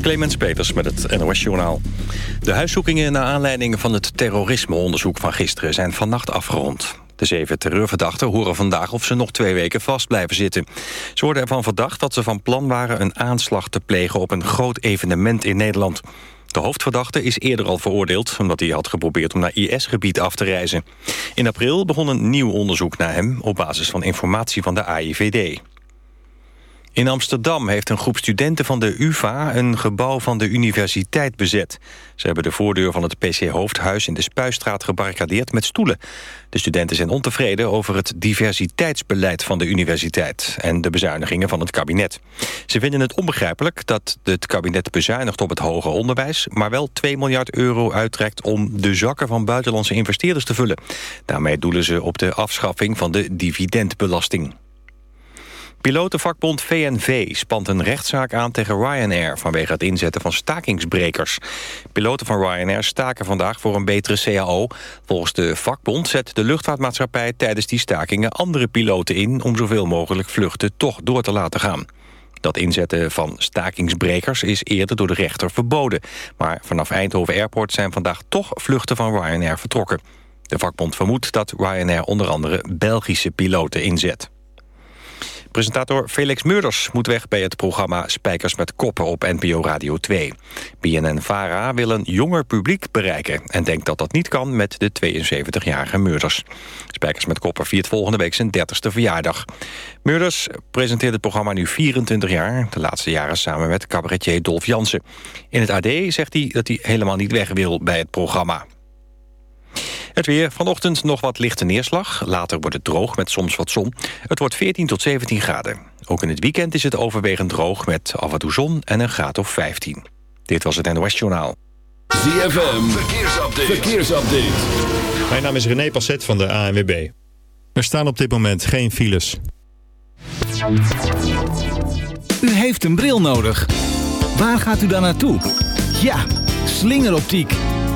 Clemens Peters met het NOS-journaal. De huiszoekingen naar aanleiding van het terrorismeonderzoek van gisteren... zijn vannacht afgerond. De zeven terreurverdachten horen vandaag of ze nog twee weken vast blijven zitten. Ze worden ervan verdacht dat ze van plan waren een aanslag te plegen... op een groot evenement in Nederland. De hoofdverdachte is eerder al veroordeeld... omdat hij had geprobeerd om naar IS-gebied af te reizen. In april begon een nieuw onderzoek naar hem... op basis van informatie van de AIVD. In Amsterdam heeft een groep studenten van de UvA... een gebouw van de universiteit bezet. Ze hebben de voordeur van het PC-hoofdhuis in de Spuistraat gebarricadeerd met stoelen. De studenten zijn ontevreden over het diversiteitsbeleid van de universiteit... en de bezuinigingen van het kabinet. Ze vinden het onbegrijpelijk dat het kabinet bezuinigt op het hoger onderwijs... maar wel 2 miljard euro uittrekt om de zakken van buitenlandse investeerders te vullen. Daarmee doelen ze op de afschaffing van de dividendbelasting. Pilotenvakbond VNV spant een rechtszaak aan tegen Ryanair... vanwege het inzetten van stakingsbrekers. Piloten van Ryanair staken vandaag voor een betere CAO. Volgens de vakbond zet de luchtvaartmaatschappij tijdens die stakingen... andere piloten in om zoveel mogelijk vluchten toch door te laten gaan. Dat inzetten van stakingsbrekers is eerder door de rechter verboden. Maar vanaf Eindhoven Airport zijn vandaag toch vluchten van Ryanair vertrokken. De vakbond vermoedt dat Ryanair onder andere Belgische piloten inzet. Presentator Felix Meurders moet weg bij het programma Spijkers met Koppen op NPO Radio 2. BNN-VARA wil een jonger publiek bereiken... en denkt dat dat niet kan met de 72-jarige Meurders. Spijkers met Koppen viert volgende week zijn 30ste verjaardag. Meurders presenteert het programma nu 24 jaar... de laatste jaren samen met cabaretier Dolf Jansen. In het AD zegt hij dat hij helemaal niet weg wil bij het programma. Het weer. Vanochtend nog wat lichte neerslag. Later wordt het droog met soms wat zon. Het wordt 14 tot 17 graden. Ook in het weekend is het overwegend droog met af en toe zon en een graad of 15. Dit was het NOS Journaal. ZFM. Verkeersupdate. Verkeersupdate. Mijn naam is René Passet van de ANWB. Er staan op dit moment geen files. U heeft een bril nodig. Waar gaat u dan naartoe? Ja, slingeroptiek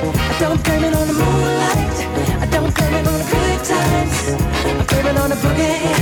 I don't blame it on the moonlight. I don't blame it on the good times. I blame it on the boogie.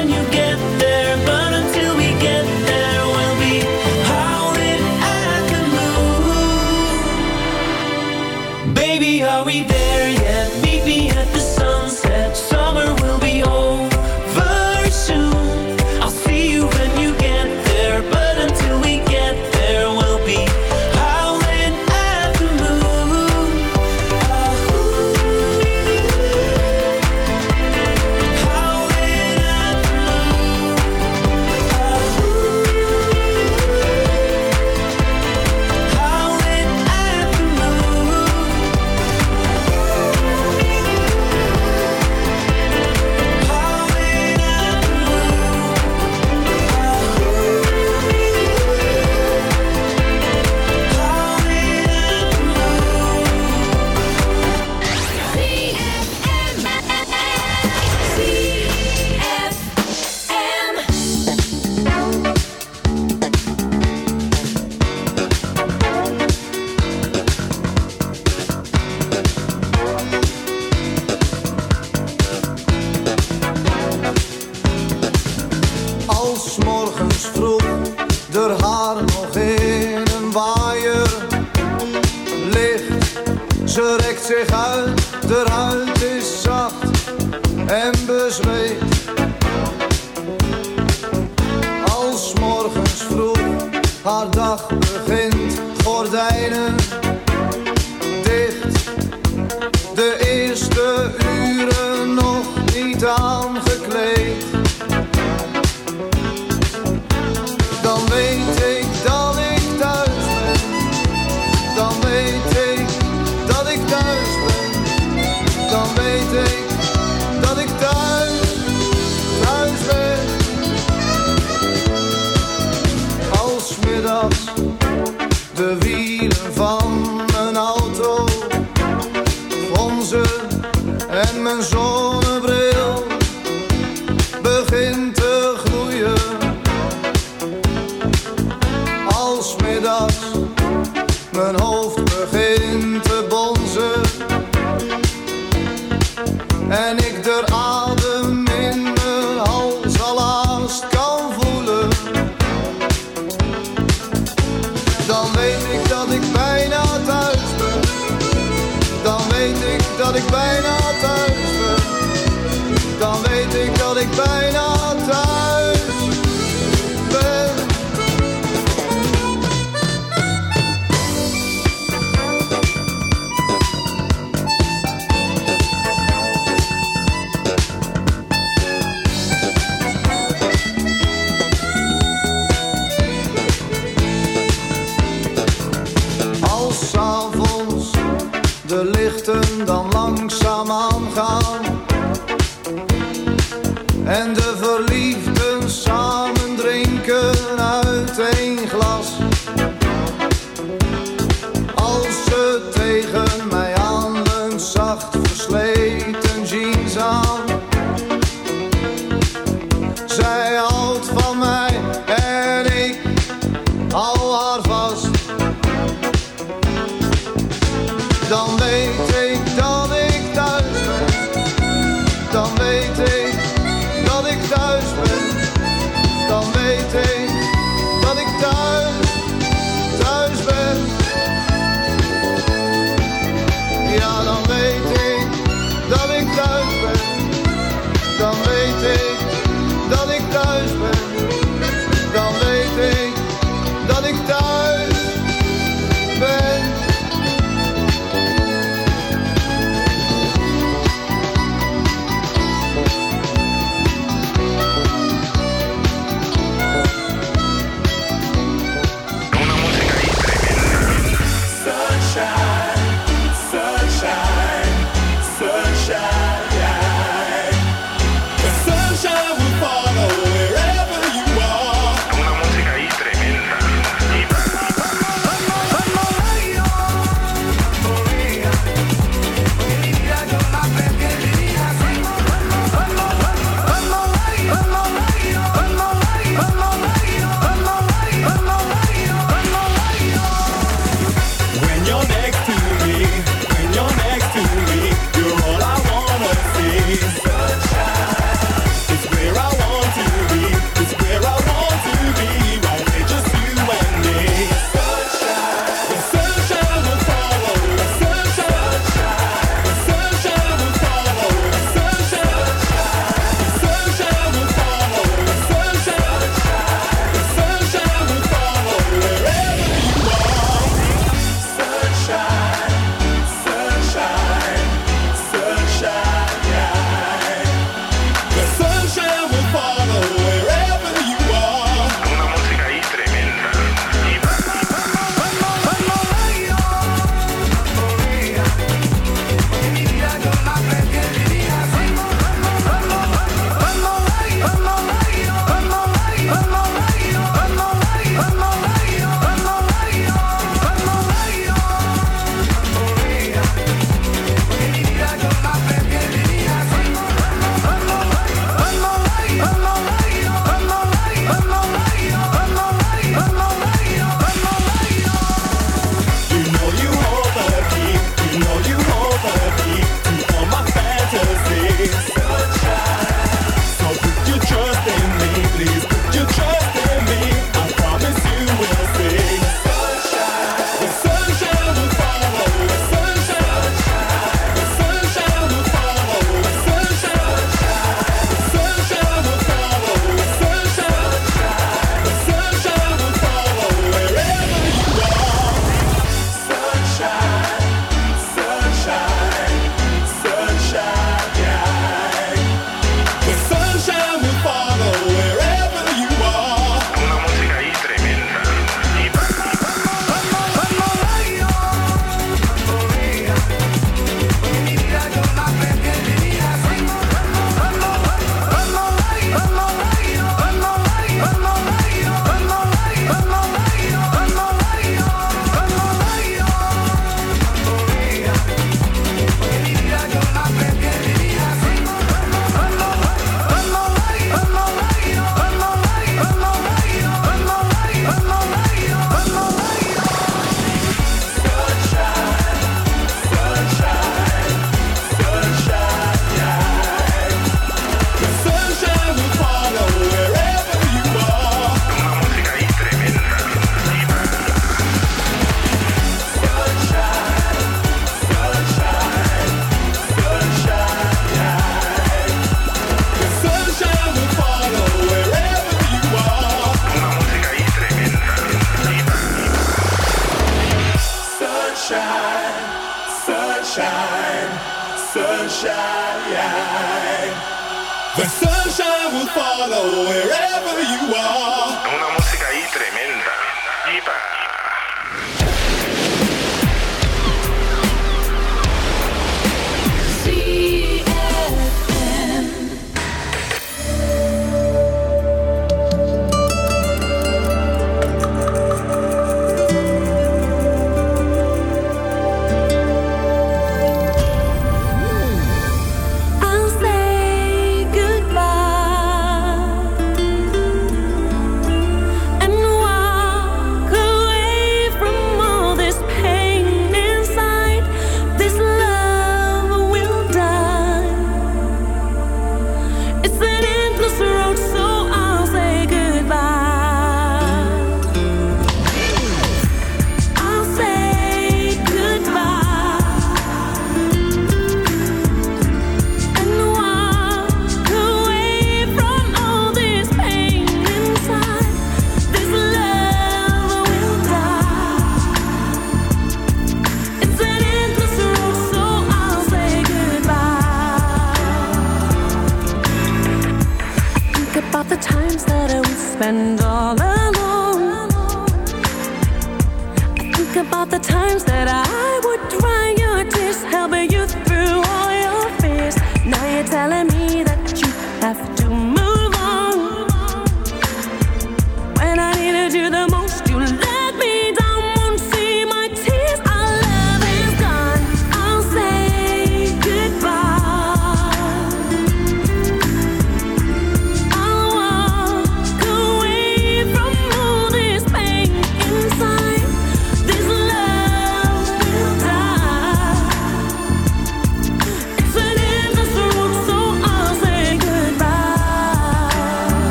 The times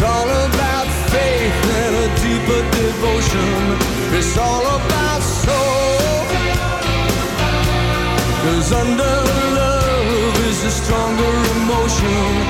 It's all about faith and a deeper devotion. It's all about soul. Cause under love is a stronger emotion.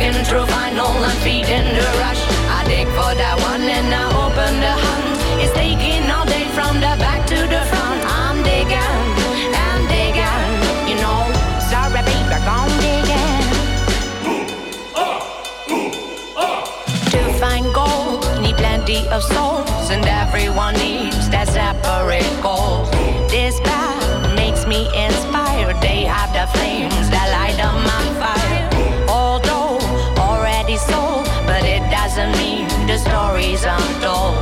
Flicking through vinyl and feeding the rush. I dig for that one and I open the hunt. It's taking all day from the back to the front. I'm digging, I'm digging, you know. Sorry, baby, I'm digging. To find gold, need plenty of souls, and everyone needs their separate goals. This path makes me inspired. They have the flames stories untold.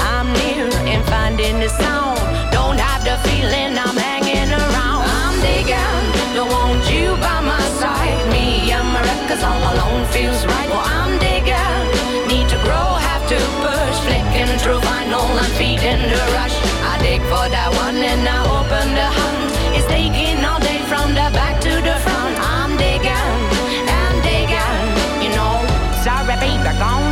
I'm near in finding the sound. Don't have the feeling I'm hanging around. I'm digging, don't want you by my side. Me and my records all alone feels right. Well, I'm digging, need to grow, have to push. Flicking through vinyl and feeding the rush. I dig for that one and I open the hunt. It's taking all day from the back to the front. I'm digging, I'm digging, to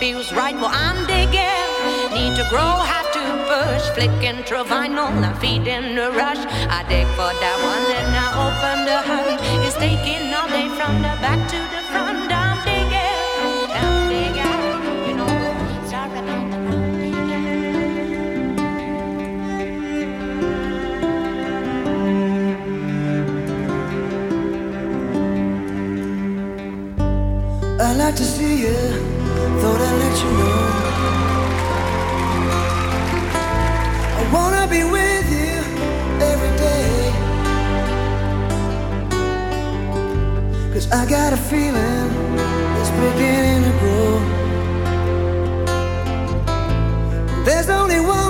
Feels right. Well, I'm digging. Need to grow, have to push. Flicking through vinyl, I'm feeding the rush. I dig for that one, then I open the hunt. It's taking all day from the back to the front. I'm digging. I'm digging. You know, sorry, baby. I'd like to see you, I wanna be with you every day Cause I got a feeling it's beginning to grow. There's only one